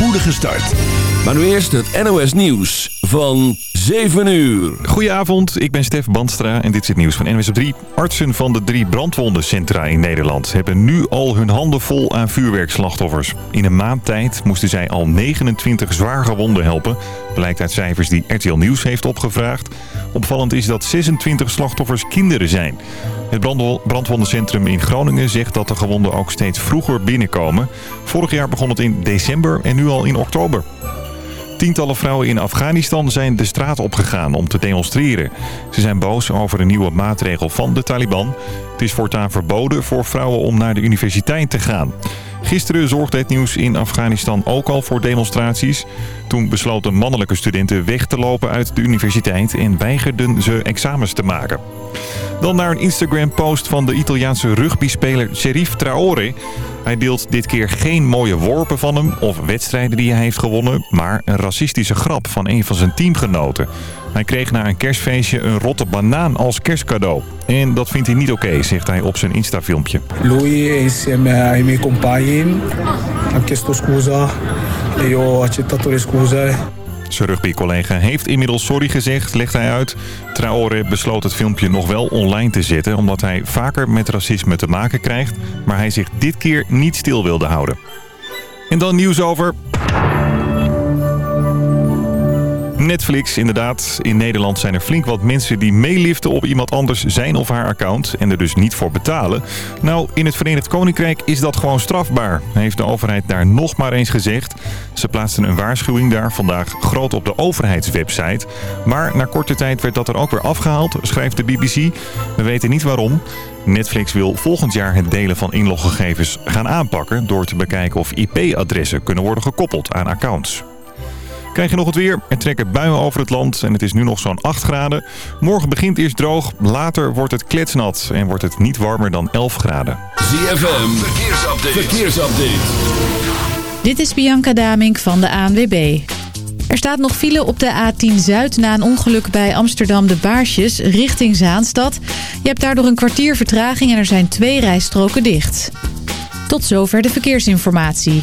spoedige start. Maar nu eerst het NOS Nieuws van 7 uur. Goedenavond, ik ben Stef Bandstra en dit is het nieuws van NWS op 3. Artsen van de drie brandwondencentra in Nederland hebben nu al hun handen vol aan vuurwerkslachtoffers. In een maand tijd moesten zij al 29 zwaar gewonden helpen. Blijkt uit cijfers die RTL Nieuws heeft opgevraagd. Opvallend is dat 26 slachtoffers kinderen zijn. Het brandwondencentrum in Groningen zegt dat de gewonden ook steeds vroeger binnenkomen. Vorig jaar begon het in december en nu al in oktober. Tientallen vrouwen in Afghanistan zijn de straat opgegaan om te demonstreren. Ze zijn boos over een nieuwe maatregel van de Taliban. Het is voortaan verboden voor vrouwen om naar de universiteit te gaan. Gisteren zorgde het nieuws in Afghanistan ook al voor demonstraties. Toen besloten mannelijke studenten weg te lopen uit de universiteit en weigerden ze examens te maken. Dan naar een Instagram-post van de Italiaanse rugbyspeler Sheriff Traore. Hij deelt dit keer geen mooie worpen van hem of wedstrijden die hij heeft gewonnen... maar een racistische grap van een van zijn teamgenoten. Hij kreeg na een kerstfeestje een rotte banaan als kerstcadeau. En dat vindt hij niet oké, zegt hij op zijn Insta-filmpje. Lui insieme ai miei compagni ha chiesto scusa io ho accettato le scuse. Zijn rugbycollega heeft inmiddels sorry gezegd, legt hij uit. Traore besloot het filmpje nog wel online te zetten... omdat hij vaker met racisme te maken krijgt... maar hij zich dit keer niet stil wilde houden. En dan nieuws over... Netflix, inderdaad. In Nederland zijn er flink wat mensen die meeliften op iemand anders zijn of haar account en er dus niet voor betalen. Nou, in het Verenigd Koninkrijk is dat gewoon strafbaar, heeft de overheid daar nog maar eens gezegd. Ze plaatsten een waarschuwing daar vandaag groot op de overheidswebsite. Maar na korte tijd werd dat er ook weer afgehaald, schrijft de BBC. We weten niet waarom. Netflix wil volgend jaar het delen van inloggegevens gaan aanpakken... door te bekijken of IP-adressen kunnen worden gekoppeld aan accounts. Krijg je nog het weer? Er trekken buien over het land en het is nu nog zo'n 8 graden. Morgen begint eerst droog, later wordt het kletsnat en wordt het niet warmer dan 11 graden. ZFM, verkeersupdate. verkeersupdate. Dit is Bianca Damink van de ANWB. Er staat nog file op de A10 Zuid na een ongeluk bij Amsterdam de Baarsjes richting Zaanstad. Je hebt daardoor een kwartier vertraging en er zijn twee rijstroken dicht. Tot zover de verkeersinformatie.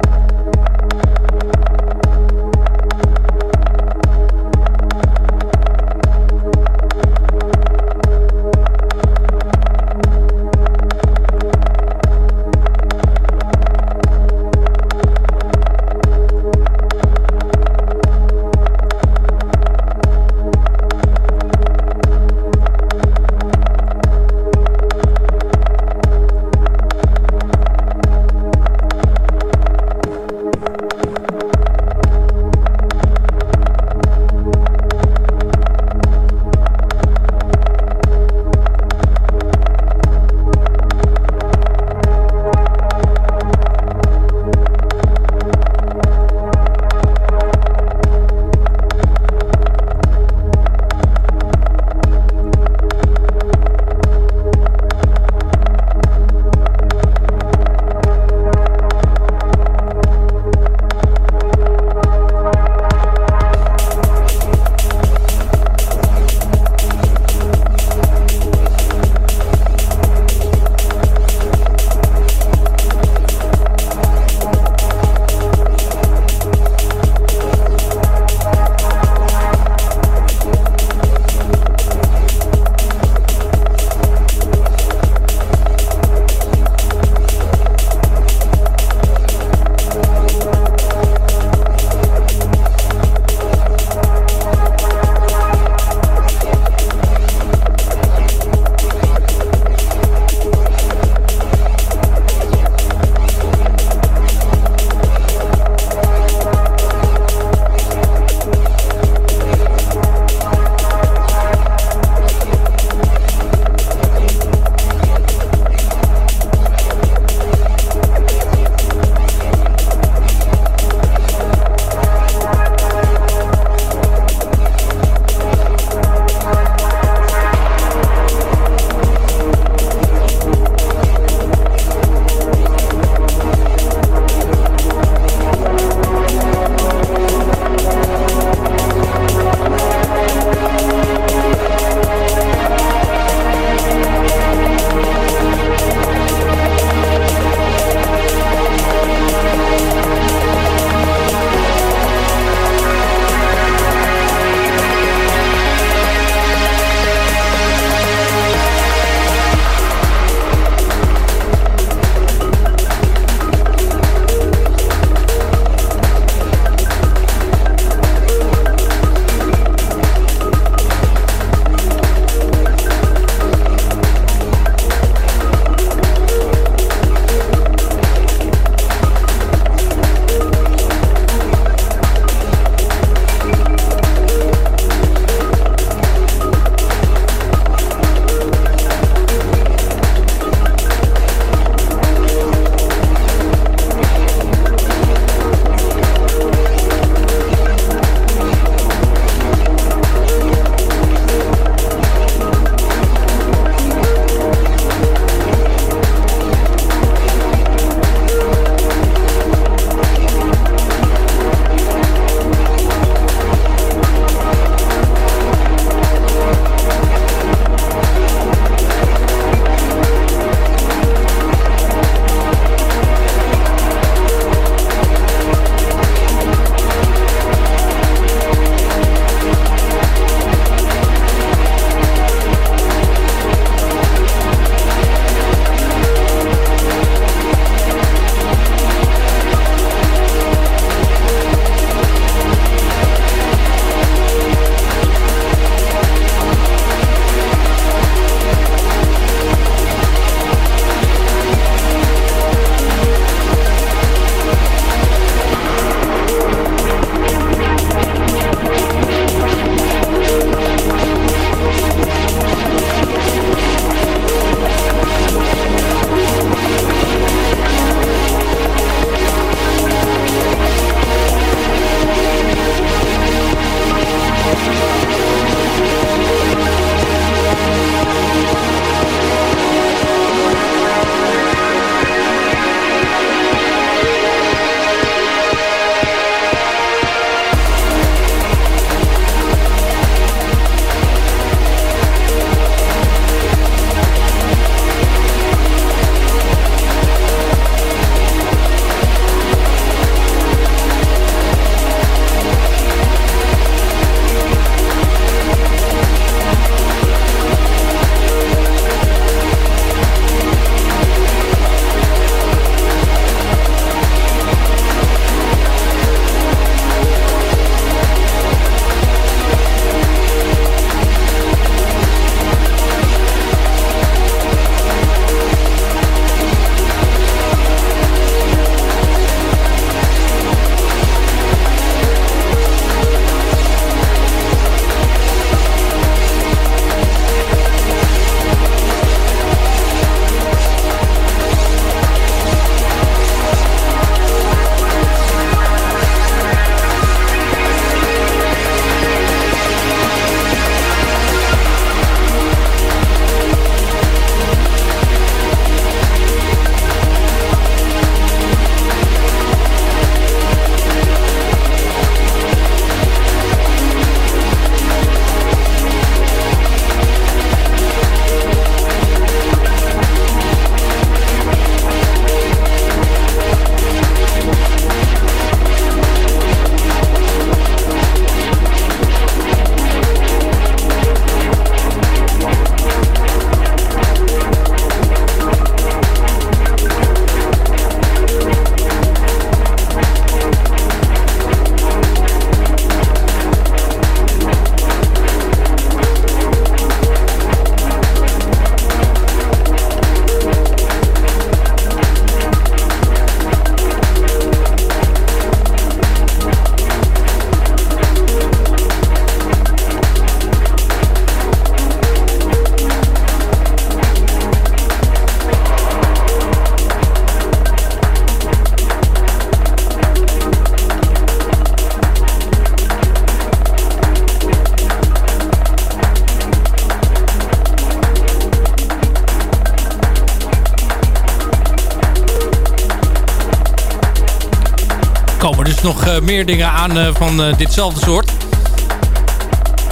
Meer dingen aan van ditzelfde soort.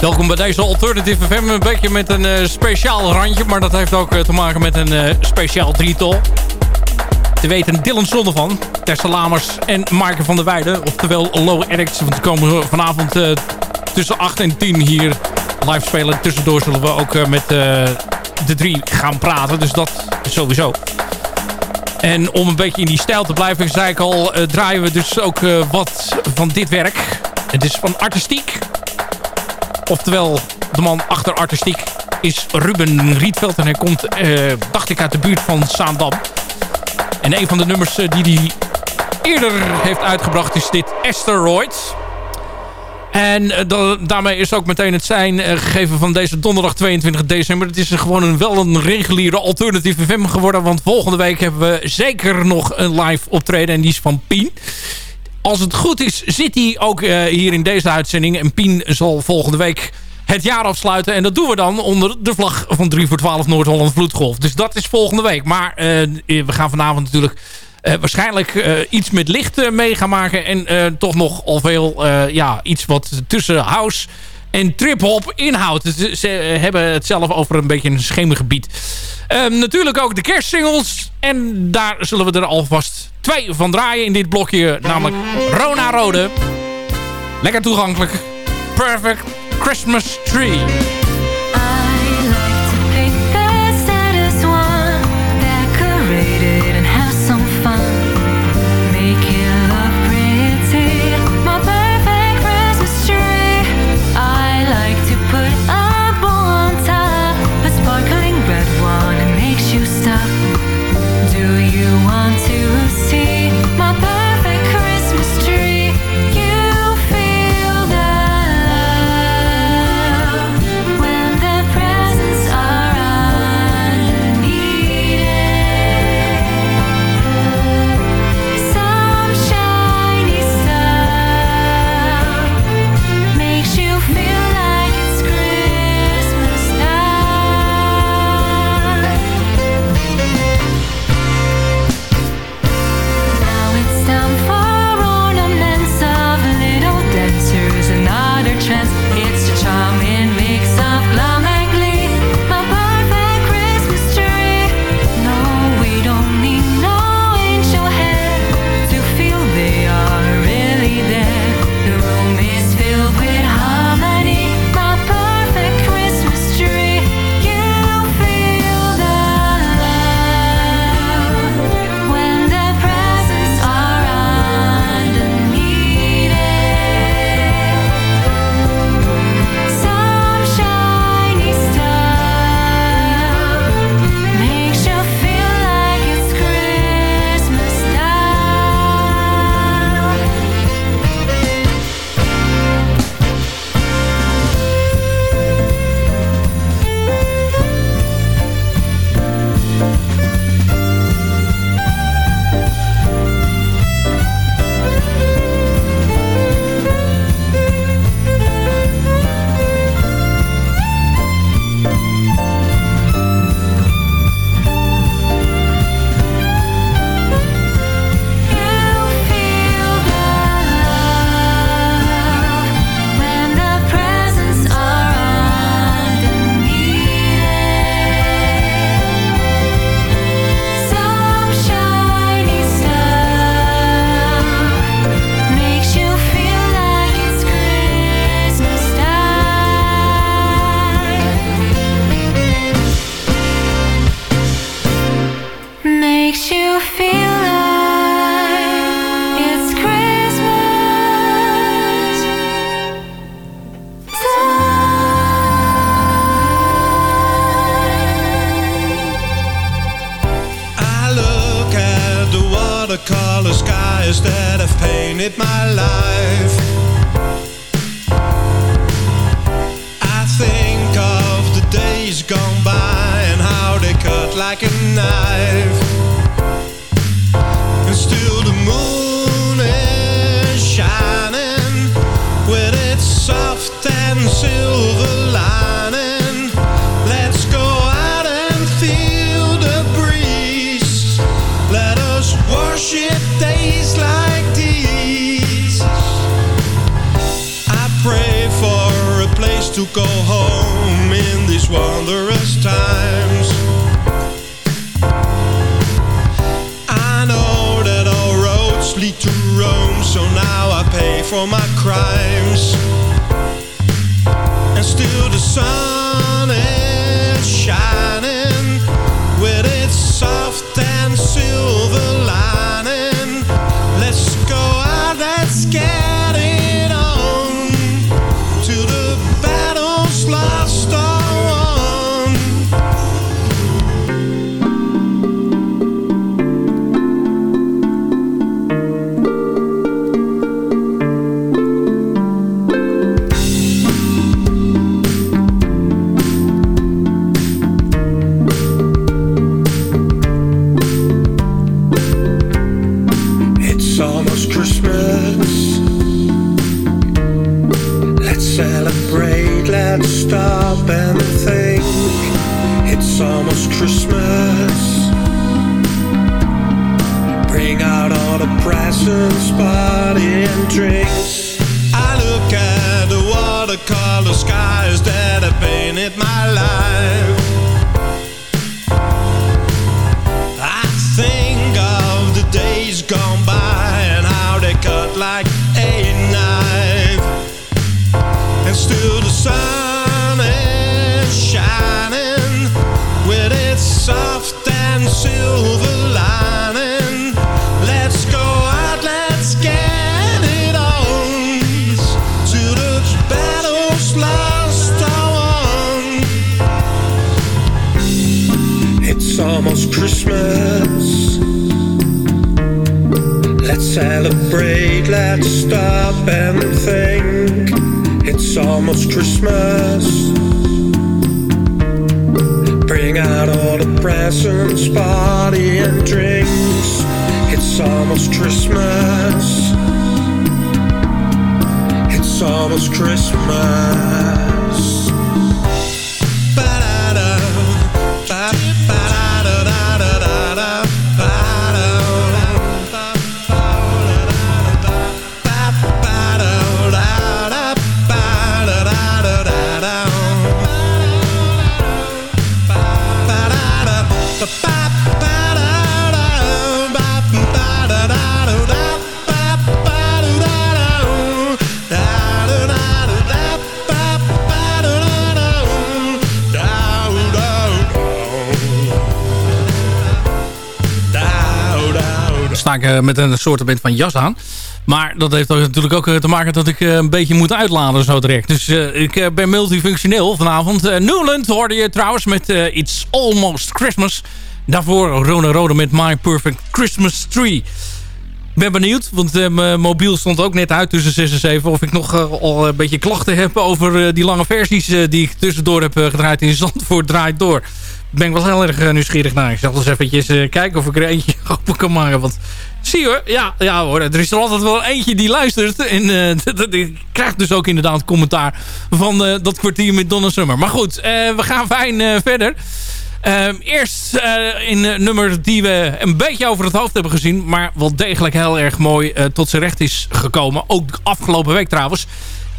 Welkom bij deze Alternative FM. Een beetje met een speciaal randje. Maar dat heeft ook te maken met een speciaal drietal. Te weten Dylan van, Tessa Lamers en Marken van der Weijden. Oftewel Low Addicts. Want die komen vanavond tussen 8 en 10 hier live spelen. Tussendoor zullen we ook met de drie gaan praten. Dus dat sowieso. En om een beetje in die stijl te blijven, zei ik al, draaien we dus ook wat van dit werk. Het is van artistiek. Oftewel, de man achter artistiek is Ruben Rietveld. En hij komt, uh, dacht ik, uit de buurt van Saandam. En een van de nummers die hij eerder heeft uitgebracht is dit Asteroid. En uh, daarmee is ook meteen het zijn gegeven van deze donderdag 22 december. Het is gewoon een, wel een reguliere alternatieve FM geworden. Want volgende week hebben we zeker nog een live optreden. En die is van Pien. Als het goed is, zit hij ook uh, hier in deze uitzending. En Pien zal volgende week het jaar afsluiten. En dat doen we dan onder de vlag van 3 voor 12 Noord-Holland Vloedgolf. Dus dat is volgende week. Maar we gaan vanavond natuurlijk waarschijnlijk iets met licht uh, mee gaan maken. En toch nog al veel, ja, iets wat tussen house en trip-hop inhoudt. Ze, ze hebben het zelf over een beetje een schemergebied. Ehm, natuurlijk ook de kerstsingles. En daar zullen we er alvast twee van draaien in dit blokje. Namelijk Rona Rode. Lekker toegankelijk. Perfect Christmas Tree. highest that I've painted my life? I think of the days gone by And how they cut like a knife. And still the moon Wondrous time. Life. Celebrate, let's stop and think. It's almost Christmas. Bring out all the presents, party and drinks. It's almost Christmas. It's almost Christmas. Eh, met een soort van jas aan. Maar dat heeft natuurlijk ook eh, te maken dat ik eh, een beetje moet uitladen zo direct. Dus ik ben multifunctioneel vanavond. Eh, Newland hoorde je trouwens met eh, It's Almost Christmas. Daarvoor Rona Rode met My Perfect Christmas Tree. Ben benieuwd, want eh, mijn mobiel stond ook net uit tussen 6 en 7... of ik nog eh, al een beetje klachten heb over eh, die lange versies... die ik tussendoor heb gedraaid in Zandvoort draait door. ben ik wel heel erg nieuwsgierig naar. Ik zal eens eventjes kijken of ik er eentje open kan maken. Want zie hoor, ja, ja hoor, er is er altijd wel eentje die luistert. En eh, dat- dat- ik krijg dus ook inderdaad commentaar van dat kwartier met Donna Summer. Maar goed, we gaan fijn verder. Ehm, eerst eh, in een nummer die we een beetje over het hoofd hebben gezien... maar wel degelijk heel erg mooi eh, tot zijn recht is gekomen. Ook afgelopen week trouwens.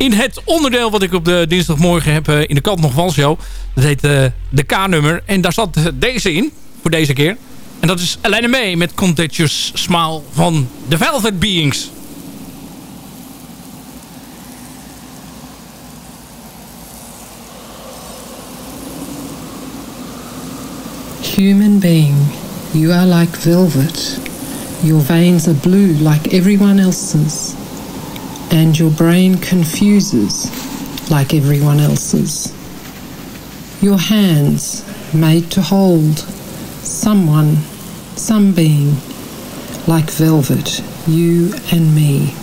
In het onderdeel wat ik op de dinsdagmorgen heb eh, in de Kant nog Wal show. Dat heet eh, de K-nummer. En daar zat deze in, voor deze keer. En dat is Elena May met Contagious Smile van The Velvet Beings. Human being, you are like velvet. Your veins are blue like everyone else's. And your brain confuses like everyone else's. Your hands made to hold someone, some being, like velvet, you and me.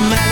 A matter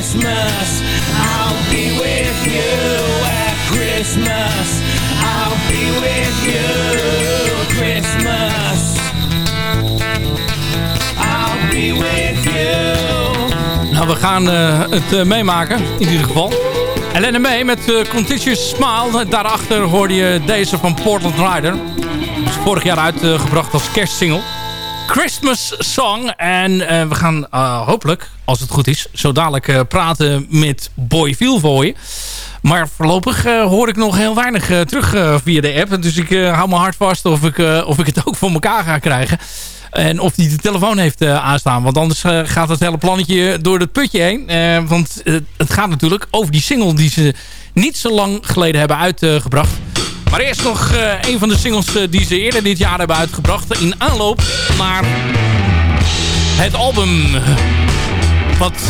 Christmas, I'll be with you. At Christmas, I'll be with you. Christmas, I'll be with you. Nou, we gaan eh, het eh, meemaken, in ieder geval. Elena May met eh, Contitious Smile. Daarachter hoorde je deze van Portland Rider. Is vorig jaar uitgebracht als kerstsingle. Christmas Song. En eh, we gaan eh, hopelijk, als het goed is, zo dadelijk eh, praten met Boy Vielvooi. Maar voorlopig hoor ik nog heel weinig terug via de app. Dus ik hou me hard vast of ik, of ik het ook voor elkaar ga krijgen. En of hij de telefoon heeft aanstaan. Want anders gaat het hele plannetje door het putje heen. Want het gaat natuurlijk over die single die ze niet zo lang geleden hebben uitgebracht. Maar eerst nog eh, een van de singles eh, die ze eerder dit jaar hebben uitgebracht. In aanloop naar het album. Wat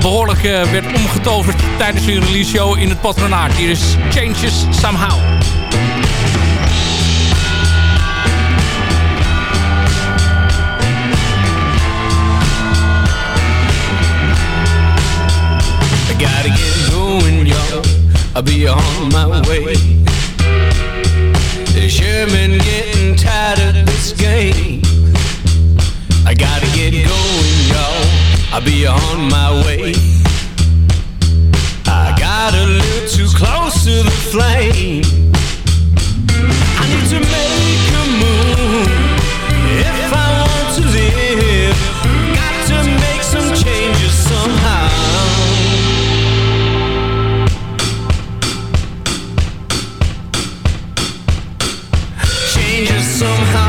behoorlijk eh, werd omgetoverd tijdens hun release show in het patronaat. Hier is Changes Somehow. Get. I'll be on my way. Been getting tired of this game. I gotta get going, y'all. I'll be on my way. I got a little too close to the flame. I need to make a move if I want to live. Somehow.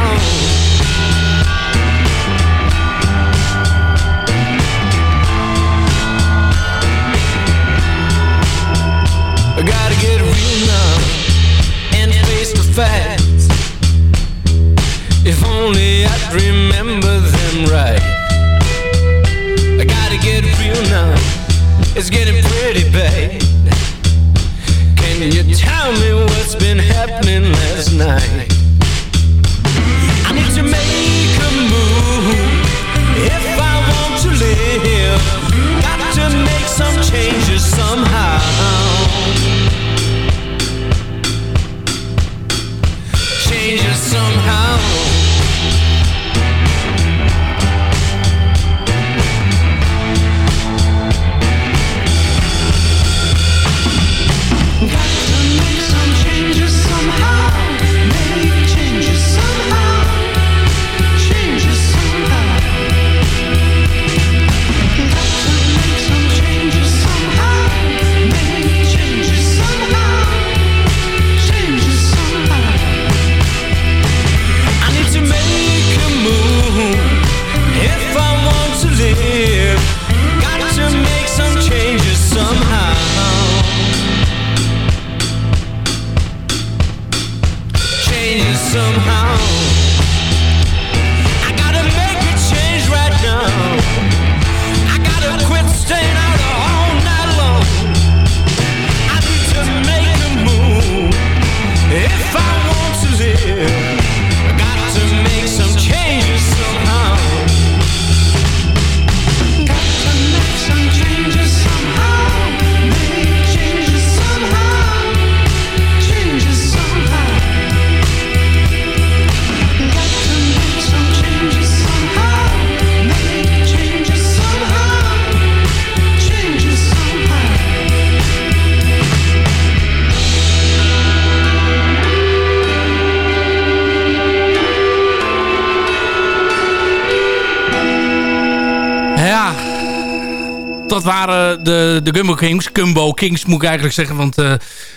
De, de Gumbo Kings. Gumbo Kings moet ik eigenlijk zeggen, want eh,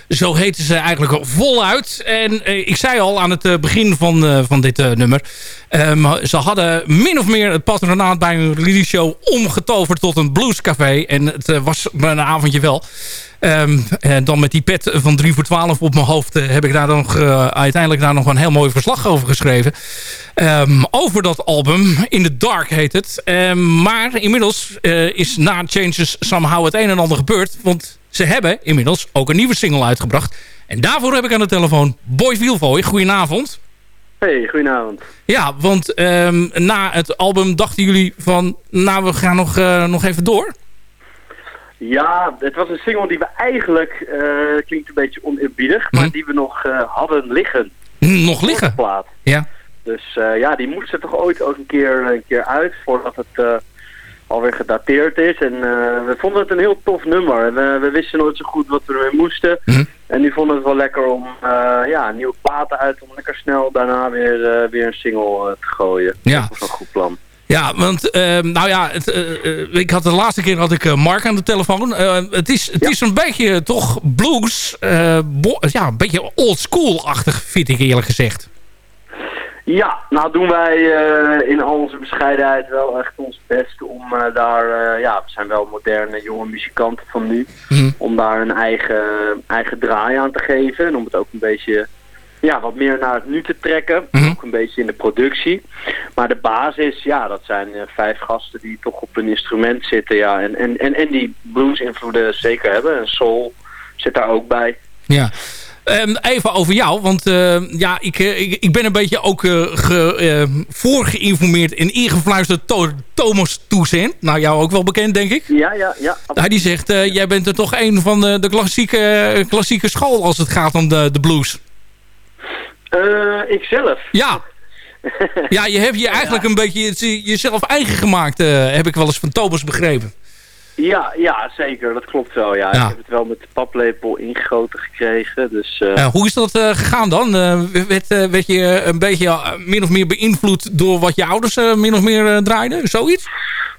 zo heten ze eigenlijk voluit. En eh, ik zei al aan het eh, begin van, van dit nummer... ehm, ze hadden min of meer het patronaat bij hun release show omgetoverd tot een bluescafé. En het was een avondje wel. Ehm, en dan met die pet van 3 voor 12 op mijn hoofd... eh, heb ik daar nog, eh, uiteindelijk daar nog een heel mooi verslag over geschreven. Ehm, over dat album. In the Dark heet het. Ehm, maar inmiddels eh, is na Changes Somehow het een en ander gebeurd. Want ze hebben inmiddels ook een nieuwe single uitgebracht. En daarvoor heb ik aan de telefoon Boy Vielvooi. Goedenavond. Hey, goedenavond. Ja, want na het album dachten jullie van... nou, we gaan nog, eh, nog even door. Ja, het was een single die we eigenlijk, eh, klinkt een beetje oneerbiedig, maar die we nog eh, hadden liggen. Hm, Nog liggen? Plaat. Ja. Dus eh, ja, die moest er toch ooit ook een keer, een keer uit, voordat het alweer gedateerd is. En we vonden het een heel tof nummer. En We, we wisten nooit zo goed wat we ermee moesten. En nu vonden we het wel lekker om ja, nieuwe platen uit, om lekker snel daarna weer, weer een single te gooien. Ja. Dat was een goed plan. Ja, want ehm, nou ja, het, eh, eh, ik had de laatste keer had ik eh, Mark aan de telefoon. Het is, het is een beetje toch blues, ja, een beetje old school-achtig vind ik eerlijk gezegd. Ja, nou doen wij in onze bescheidenheid wel echt ons best om daar, ja, we zijn wel moderne jonge muzikanten van nu, om daar een eigen, eigen draai aan te geven en om het ook een beetje, ja, wat meer naar het nu te trekken, ook een beetje in de productie. Maar de basis, ja, dat zijn eh, vijf gasten die toch op een instrument zitten, ja, en, en, en, en die blues invloeden zeker hebben, en soul zit daar ook bij. Ja. Ehm, even over jou, want eh, ja, ik, eh, ik, ik ben een beetje ook eh, ge, eh, voorgeïnformeerd en ingefluisterd door Thomas Toussaint. Nou, jou ook wel bekend, denk ik. Ja, ja, ja. Nou, die zegt, jij bent er toch een van de, de klassieke, klassieke school als het gaat om de, de blues. Eh, ikzelf. Ja. Ja, je hebt je eigenlijk een beetje jezelf eigen gemaakt, eh, heb ik wel eens van Thomas begrepen. Ja, ja, zeker. Dat klopt wel. Ja. Ja. Ik heb het wel met de paplepel ingegoten gekregen. Dus eh, hoe is dat gegaan dan? Werd, werd je een beetje min of meer beïnvloed door wat je ouders min of meer draaiden? Zoiets?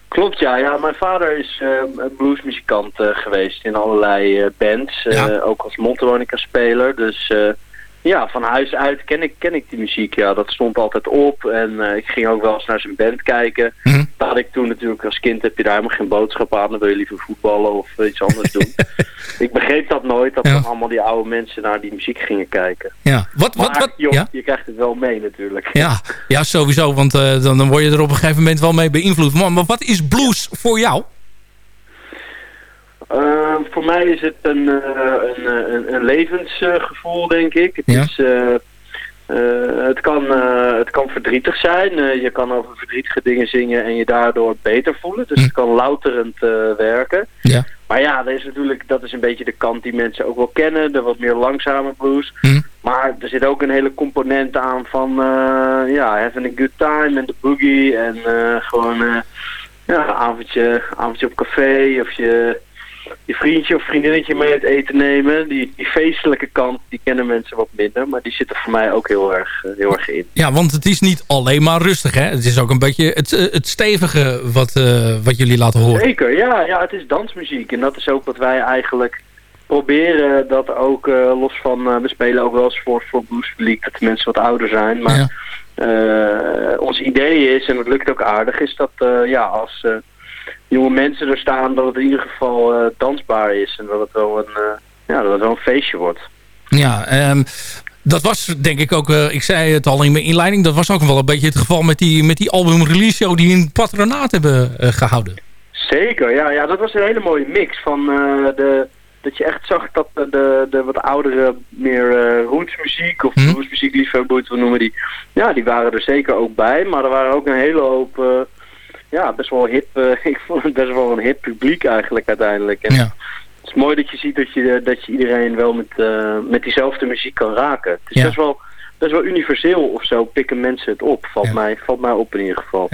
klopt, ja. ja. Mijn vader is eh, een bluesmuzikant geweest in allerlei bands. Ook als mondharmonica-speler. Dus ja, van huis uit ken ik, ken ik die muziek. Ja, dat stond altijd op. En eh, ik ging ook wel eens naar zijn band kijken. Dat had ik toen natuurlijk als kind heb je daar helemaal geen boodschap aan. Dan wil je liever voetballen of iets anders doen. ik begreep dat nooit, dat dan allemaal die oude mensen naar die muziek gingen kijken. Ja. Wat, wat, Maar, wat? joh, Ja? je krijgt het wel mee natuurlijk. Ja, ja, sowieso, want eh, dan, dan word je er op een gegeven moment wel mee beïnvloed. Maar, maar wat is blues voor jou? Eh, voor mij is het een, eh, een, eh, een, een levensgevoel, denk ik. Het, Ja. is, eh, het, kan, het kan verdrietig zijn. Je kan over verdrietige dingen zingen en je daardoor beter voelen. Dus het kan louterend werken. Ja. Maar ja, dat is natuurlijk, dat is een beetje de kant die mensen ook wel kennen. De wat meer langzame blues. Maar er zit ook een hele component aan van ja, having a good time en de boogie. En gewoon ja, een avondje, avondje op café of je, je vriendje of vriendinnetje mee het eten nemen. Die, die feestelijke kant, die kennen mensen wat minder. Maar die zit er voor mij ook heel erg, eh, heel erg in. Ja, want het is niet alleen maar rustig, hè? Het is ook een beetje het, eh, het stevige wat, eh, wat jullie laten horen. Zeker, ja, ja, het is dansmuziek. En dat is ook wat wij eigenlijk proberen. Dat ook los van, eh, we spelen ook wel eens voor, voor bluespubliek, dat de mensen wat ouder zijn. Maar ons idee is, en het lukt ook aardig, is dat ja, als jonge mensen er staan, dat het in ieder geval eh, dansbaar is. En dat het wel een, eh, ja, dat het wel een feestje wordt. Ja, ehm, dat was denk ik ook, eh, ik zei het al in mijn inleiding... dat was ook wel een beetje het geval met die, met die album-release show... die in patronaat hebben eh, gehouden. Zeker, ja, ja. Dat was een hele mooie mix van de... Dat je echt zag dat de, de, wat oudere, meer rootsmuziek of Hm. bluesmuziek liefhebbers, we noemen die. Ja, die waren er zeker ook bij. Maar er waren ook een hele hoop, ja, best wel hip, eh, ik vond het best wel een hip publiek eigenlijk uiteindelijk. En Ja. Het is mooi dat je ziet dat je, dat je iedereen wel met, eh, met diezelfde muziek kan raken. Het is Ja. best, wel, best wel universeel of zo, pikken mensen het op. Valt, mij, valt mij op in ieder geval.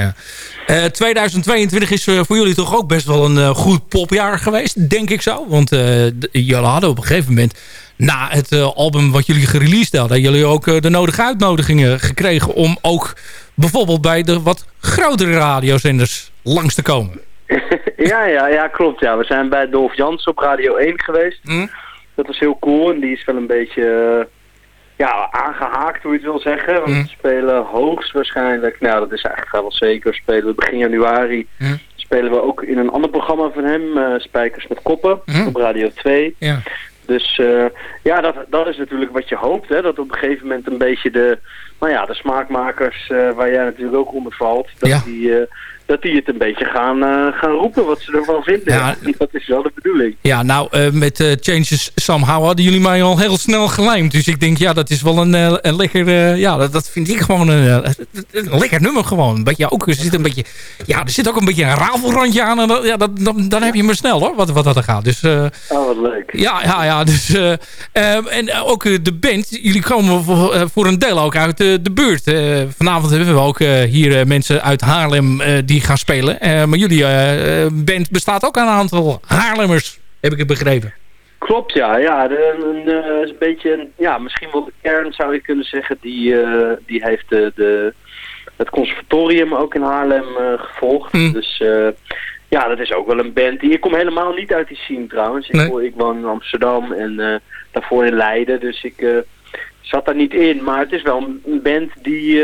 Eh, 2022 is eh, voor jullie toch ook best wel een eh, goed popjaar geweest, denk ik zo. Want eh, jullie hadden op een gegeven moment, na het eh, album wat jullie gereleased hadden... jullie ook eh, de nodige uitnodigingen gekregen om ook bijvoorbeeld bij de wat grotere radiozenders langs te komen. ja, ja, ja, klopt. Ja. We zijn bij Dolf Jans op Radio 1 geweest. Hm? Dat was heel cool en die is wel een beetje eh, ja, aangehaakt, hoe je het wil zeggen. Want Hm. we spelen hoogstwaarschijnlijk, nou dat is eigenlijk vrijwel zeker, spelen we begin januari. Hm. Spelen we ook in een ander programma van hem, eh, Spijkers met Koppen, Hm. op Radio 2. Ja. Dus eh, ja, dat, dat is natuurlijk wat je hoopt. Hè? Dat op een gegeven moment een beetje de, nou ja, de smaakmakers, eh, waar jij natuurlijk ook onder valt, dat, Ja. die, eh, dat die het een beetje gaan, eh, gaan roepen wat ze ervan vinden. Ja. Dat is wel de bedoeling. Ja, nou, eh, met eh, Changes Somehow hadden jullie mij al heel snel gelijmd. Dus ik denk, ja, dat is wel een, een lekker... ja, dat, dat vind ik gewoon een, een lekker nummer gewoon. Een beetje ook, er zit een beetje... Ja, er zit ook een beetje een rafelrandje aan. En dat, ja, dat, dan, dan heb je me snel, hoor, wat, wat dat er gaat. Dus... Oh, wat leuk. ja, ja, ja. Dus, en ook de band. Jullie komen voor, voor een deel ook uit de buurt. Vanavond hebben we ook hier mensen uit Haarlem die gaan spelen. Eh, maar jullie eh, eh, band bestaat ook aan een aantal Haarlemmers, heb ik het begrepen. Klopt, ja. ja een, een beetje, een- ja, misschien wel de kern zou je kunnen zeggen. Die, die heeft de, de, het conservatorium ook in Haarlem gevolgd. Hm. Dus ja, dat is ook wel een band. Die, ik kom helemaal niet uit die scene trouwens. Ik, Nee. woon- ik woon in Amsterdam en daarvoor in Leiden. Dus ik zat daar niet in. Maar het is wel een, band die,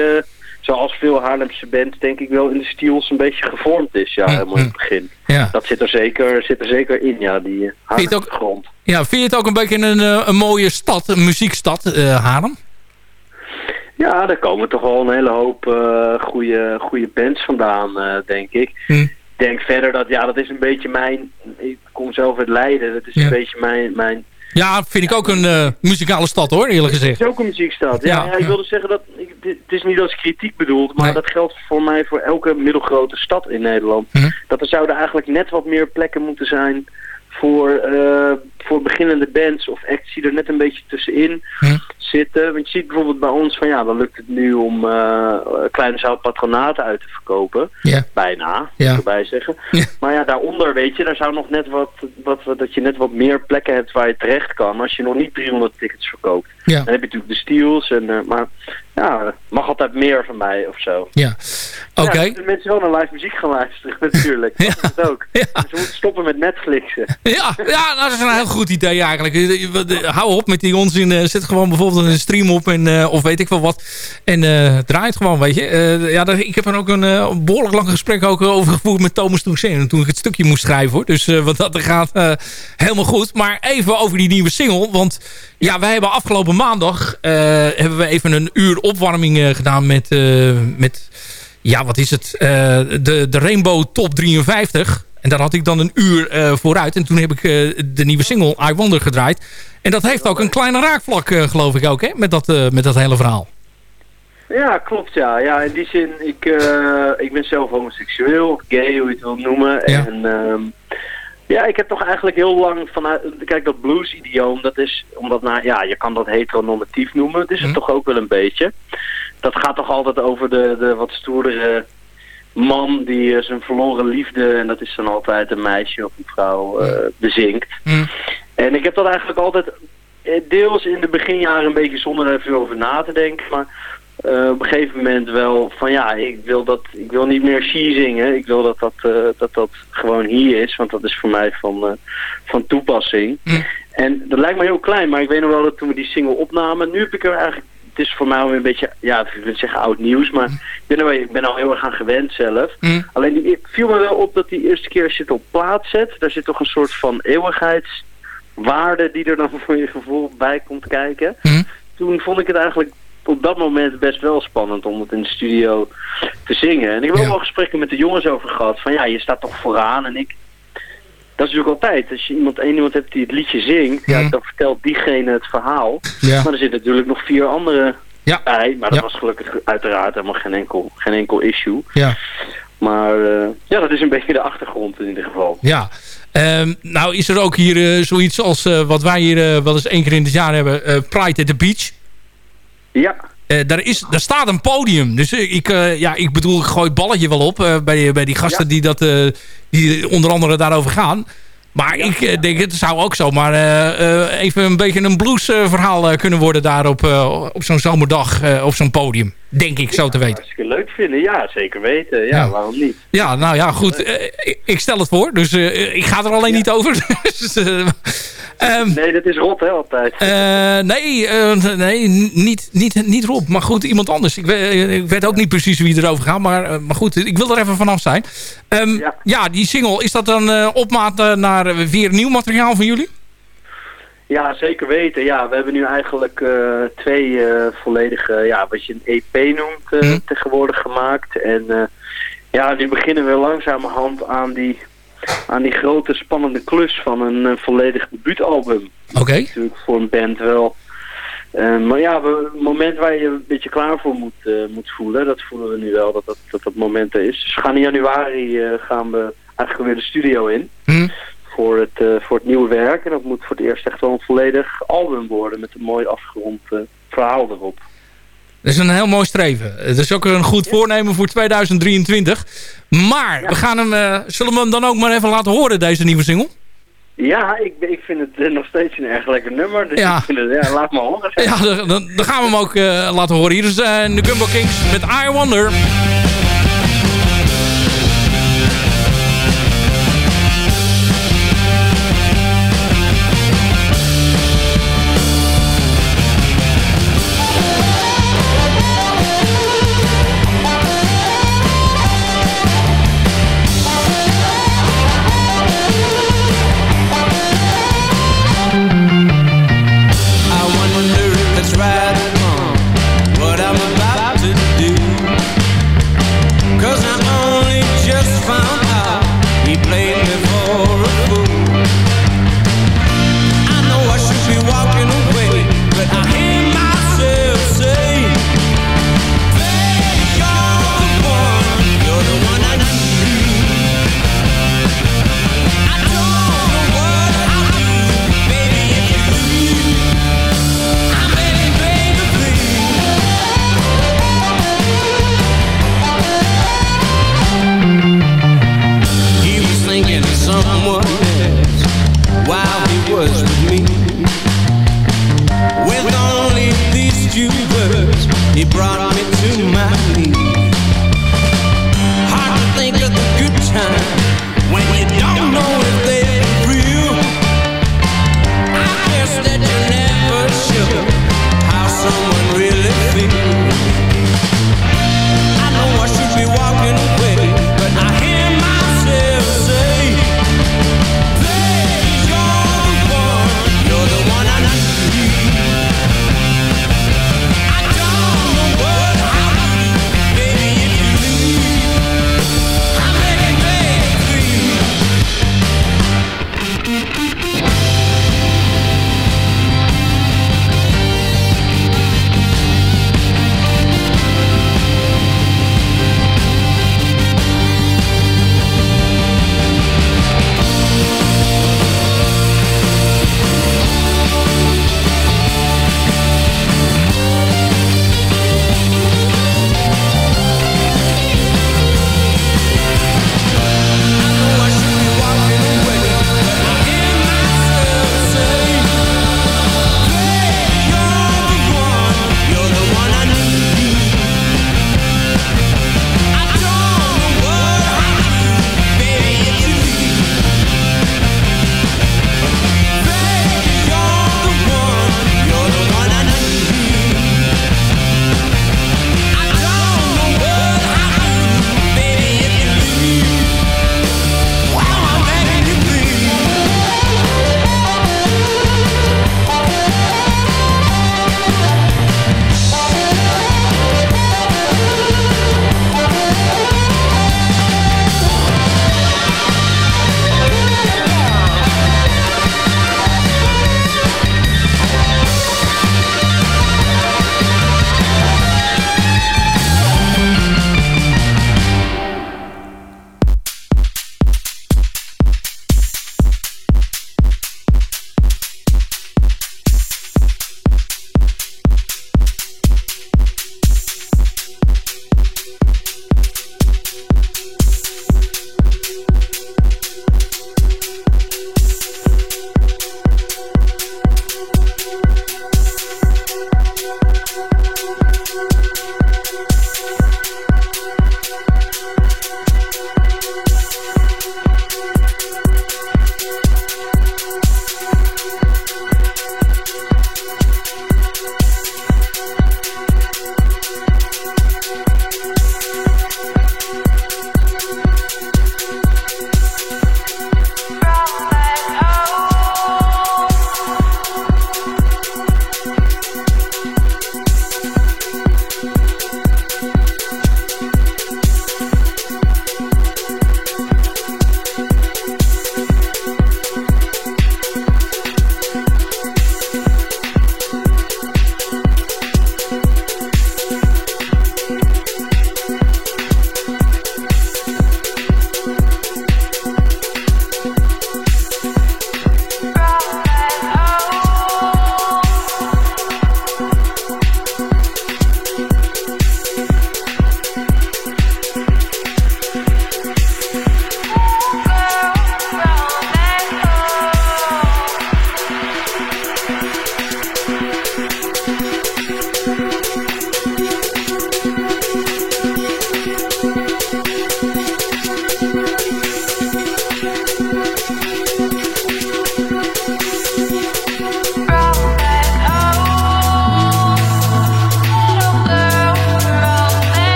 zoals veel Haarlemse bands, denk ik wel in de stils een beetje gevormd is. Ja, Hm, helemaal in hm. het begin. Ja. Dat zit er zeker, zit er zeker in, ja, die uh, het ook- grond. Ja, vind je het ook een beetje een, eh, een mooie stad, een muziekstad, eh Haarlem? Ja, daar komen toch wel een hele hoop eh goede, goede bands vandaan, eh, denk ik. Hm. Ik denk verder dat, ja, dat is een beetje mijn... Ik kom zelf uit Leiden, dat is Ja. een beetje mijn... mijn Ja, vind ik ook een eh, muzikale stad hoor, eerlijk het gezegd. is ook een muziekstad. Ja, Ja, ja, ik wilde zeggen dat... Ik, het is niet als kritiek bedoeld, maar Nee. dat geldt voor mij voor elke middelgrote stad in Nederland. Hm. Dat er zouden eigenlijk net wat meer plekken moeten zijn voor, eh, voor beginnende bands of acts die er net een beetje tussenin Hm. zitten. Want je ziet bijvoorbeeld bij ons van ja, dan lukt het nu om eh, kleine zaal patronaten uit te verkopen. Ja. Bijna, Ja. moet ik erbij zeggen. Ja. Maar ja, daaronder weet je, daar zou nog net wat, wat, wat- dat je net wat meer plekken hebt waar je terecht kan als je nog niet 300 tickets verkoopt. Ja. Dan heb je natuurlijk de steals, en, eh, maar ja, mag altijd meer van mij of zo. Ja, oké. Ja, mensen wel naar live muziek gaan luisteren natuurlijk. Dat is het ook. Ja. Dus we moeten stoppen met Netflixen. Ja, ja nou, dat is een heel goed idee eigenlijk. Eh, eh, eh, Hou op met die onzin. Zet gewoon bijvoorbeeld een stream op en, of weet ik wel wat. En draai het gewoon, weet je. Eh, ja, ik heb er ook een eh, behoorlijk lang gesprek ook over gevoerd met Thomas Toussaint. Toen ik het stukje moest schrijven hoor. Dus wat dat er gaat, helemaal goed. Maar even over die nieuwe single. Want ja, wij hebben afgelopen maandag hebben we even een uur opwarming gedaan met... met ja, wat is het? De, de Rainbow Top 53. En daar had ik dan een uur eh, vooruit. En toen heb ik eh, de nieuwe single I Wonder gedraaid. En dat heeft ook een kleine raakvlak, eh, geloof ik ook, hè? Met dat, met dat hele verhaal. Ja, klopt ja. Ja, in die zin, ik, ik ben zelf homoseksueel, of gay, hoe je het wil noemen. Ja. En ehm, ja, ik heb toch eigenlijk heel lang vanuit... Kijk, dat blues-idioom, dat is... Omdat, nou ja, je kan dat heteronormatief noemen. Dat is het Mhm. toch ook wel een beetje. Dat gaat toch altijd over de, de wat stoerdere man die eh, zijn verloren liefde... En dat is dan altijd een meisje of een vrouw eh bezinkt. En ik heb dat eigenlijk altijd eh, deels in de beginjaren een beetje zonder er veel over na te denken. Maar op een gegeven moment wel van ja, ik wil, dat, ik wil niet meer she zingen. Ik wil dat dat, dat dat gewoon hier is, want dat is voor mij van, van toepassing. En dat lijkt me heel klein, maar ik weet nog wel dat toen we die single opnamen, nu heb ik er eigenlijk, is voor mij alweer een beetje, ja, ik wil zeggen oud nieuws, maar ik ben ik ben al heel erg aan gewend zelf. Hm. Alleen die, het viel me wel op dat die eerste keer als je het op plaats zet, daar zit toch een soort van eeuwigheidswaarde die er dan voor je gevoel bij komt kijken. Hm. toen vond ik het eigenlijk op dat moment best wel spannend om het in de studio te zingen. En ik heb ook Ja. wel gesprekken met de jongens over gehad. Van ja, je staat toch vooraan en ik... Dat is natuurlijk altijd. Als je iemand, één iemand hebt die het liedje zingt, ja, dan vertelt diegene het verhaal. Ja. Maar er zitten natuurlijk nog vier andere Ja. bij. Maar dat was gelukkig uiteraard helemaal geen enkel, geen enkel issue. Ja. Maar eh, ja, dat is een beetje de achtergrond in ieder geval. Ja. Ehm, nou is er ook hier eh, zoiets als eh, wat wij hier wel eens één keer in het jaar hebben. Pride at the Beach. Ja. Eh, daar, is, daar staat een podium. Dus eh, ik, eh, ja, ik bedoel, ik gooi het balletje wel op bij, bij die gasten die, dat, die onder andere daarover gaan. Maar ik eh, denk, het zou ook zomaar eh, even een beetje een bluesverhaal kunnen worden daar op, op zo'n zomerdag op zo'n podium. Denk ik zo te weten. Hartstikke leuk vinden, ja, zeker weten. Ja, waarom niet? Ja, nou ja, goed. Ik, ik stel het voor, dus ik ga er alleen niet over. Dus, eh, ehm, Nee, dat is rot hè, altijd. nee, nee niet, niet, niet Rob, maar goed, iemand anders. Ik weet, ik weet ook niet precies wie erover gaat, maar, maar goed, ik wil er even vanaf zijn. Ehm, ja. die single, is dat dan eh, opmaat naar eh, weer nieuw materiaal van jullie? Ja, zeker weten. Ja, we hebben nu eigenlijk eh, twee eh, volledige, ja, wat je een EP noemt, eh, tegenwoordig gemaakt. En ja, nu beginnen we langzamerhand aan die, aan die grote spannende klus van een volledig debuutalbum. Oké. Natuurlijk voor een band wel. Maar ja, we- het moment waar je een beetje klaar voor moet, moet voelen, dat voelen we nu wel, dat dat, dat, dat moment er is. Dus we gaan in januari gaan we eigenlijk weer de studio in Hm. Voor het, eh, voor het nieuwe werk. En dat moet voor het eerst echt wel een volledig album worden met een mooi afgerond eh, verhaal erop. Dat is een heel mooi streven. Het is ook een goed voornemen voor 2023. Maar we gaan hem, eh, zullen we hem dan ook maar even laten horen, deze nieuwe single? Ja, ik, ik vind het nog steeds een erg lekker nummer. Dus Ja. ik vind het, ja, laat maar horen. Ja, dan, dan gaan we hem ook laten horen. Hier is de Gumbo Kings met I Wonder.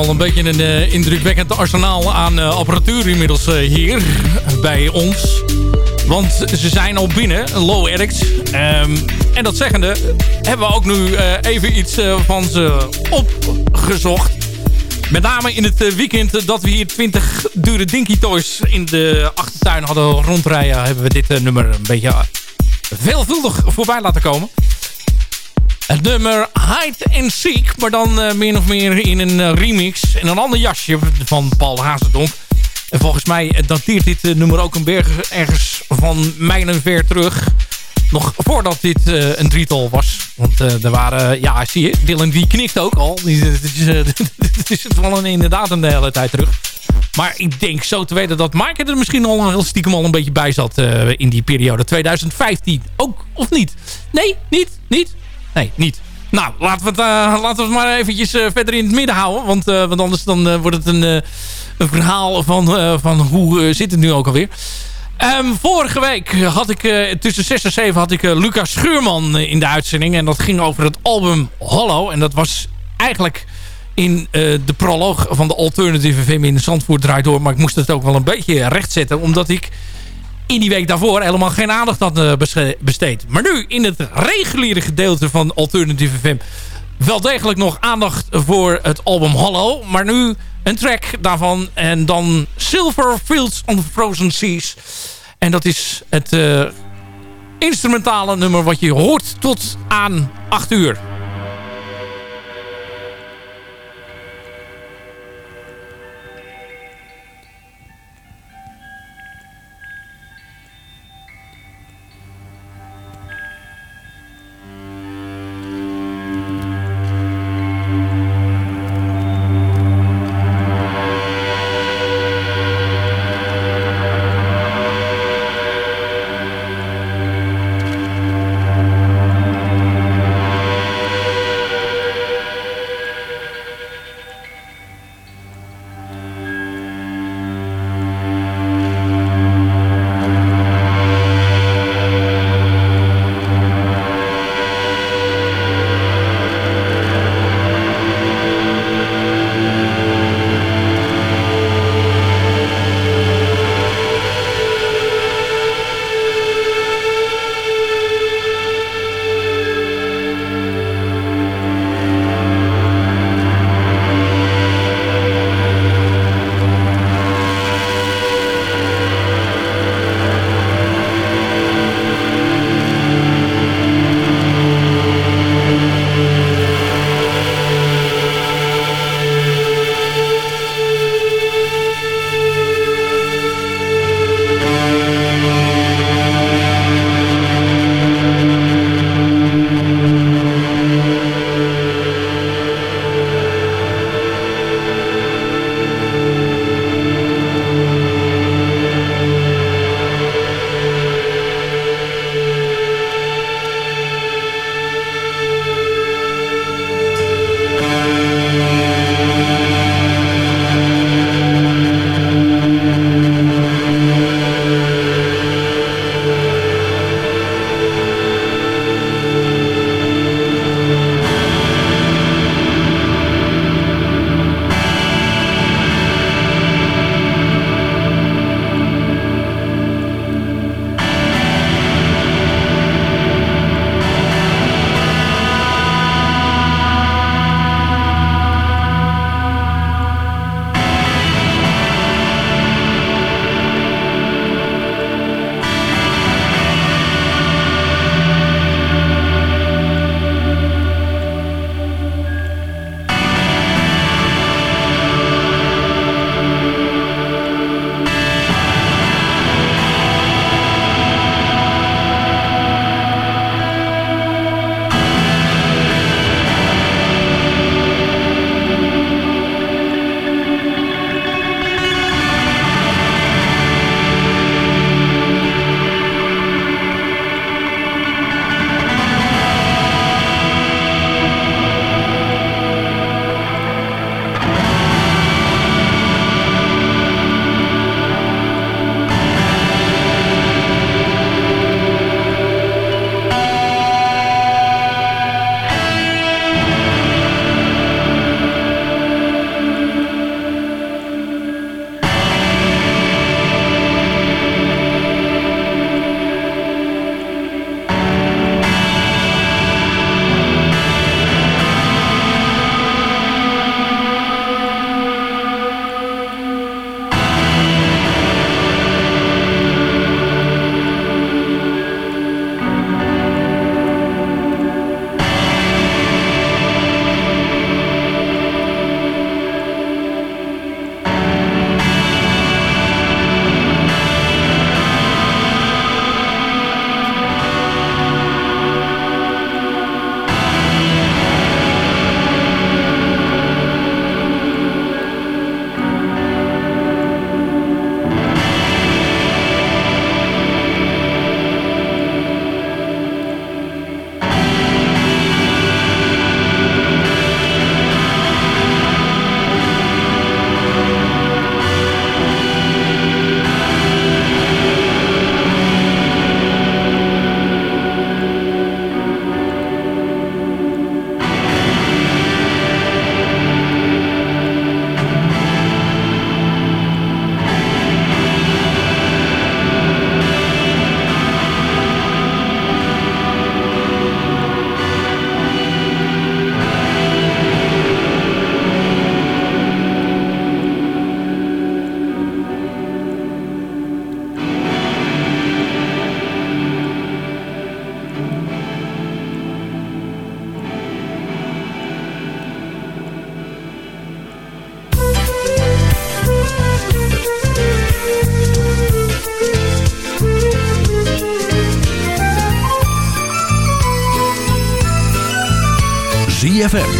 Al een beetje een uh, indrukwekkend arsenaal aan uh, apparatuur inmiddels uh, hier bij ons. Want ze zijn al binnen, Low Eric's. Um, en dat zeggende hebben we ook nu even iets van ze opgezocht. Met name in het weekend dat we hier 20 dure Dinky Toys in de achtertuin hadden rondrijden... hebben we dit nummer een beetje veelvuldig voorbij laten komen. Het nummer Hide and Seek, maar dan uh, min of meer in een uh, remix. In een ander jasje van Paul Hazendonk. En volgens mij dateert dit nummer ook een berg ergens van mijlen ver terug. Nog voordat dit een drietal was. Want er waren, ja zie je, Dylan die knikt ook al. Dit is, het wel een, inderdaad een hele tijd terug. Maar ik denk zo te weten dat Mike er misschien al heel stiekem al een beetje bij zat in die periode 2015. Ook, of niet? Nee, niet, niet? Nee, niet. Nou, laten we het, uh, laten we het maar eventjes uh, verder in het midden houden. Want, uh, want anders dan, wordt het een, een verhaal van, van hoe zit het nu ook alweer. Um, vorige week had ik tussen 6 en 7 had ik Lucas Schuurman in de uitzending. En dat ging over het album Hollow. En dat was eigenlijk in de proloog van de Alternative FM in Zandvoort draait door. Maar ik moest het ook wel een beetje rechtzetten. Omdat ik in die week daarvoor helemaal geen aandacht had uh, besteed. Maar nu in het reguliere gedeelte van Alternative FM wel degelijk nog aandacht voor het album Hollow. Maar nu een track daarvan en dan Silver Fields on the Frozen Seas. En dat is het uh, instrumentale nummer wat je hoort tot aan 8 uur.